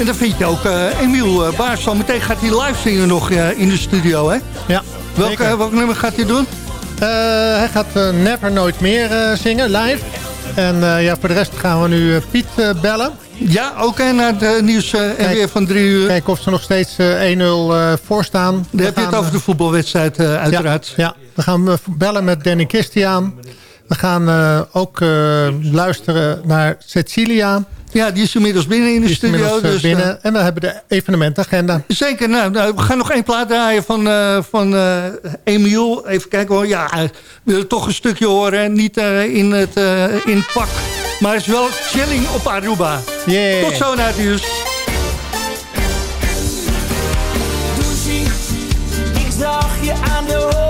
En dan vind je ook eh, Emiel uh, Baars. Zo meteen gaat hij live zingen nog eh, in de studio, hè? Ja, Welk, zeker. eh, welk nummer gaat hij doen? Eh, hij gaat eh, Never Nooit Meer eh, zingen, live. En eh, ja, voor de rest gaan we nu eh, Piet eh, bellen. Ja, ook naar het nieuws eh, en weer van drie uur. Kijken of ze nog steeds eh, 1-0 eh, voorstaan. Dan heb je het over de voetbalwedstrijd eh, uiteraard. Ja, we gaan eh, bellen met Danny Christian. We gaan eh, ook eh, luisteren naar Cecilia. Ja, die is inmiddels binnen in de Die is studio. inmiddels, eh, dus, binnen. eh, en we hebben de evenementagenda. Zeker, nou, nou, we gaan nog één plaat draaien van, eh van eh, Emiel. Even kijken hoor, ja, we willen toch een stukje horen. Niet eh, in, het, eh, in het pak, maar het is wel chilling op Aruba. Yeah. Tot zo naar het nieuws. Ik zag je aan de horizon.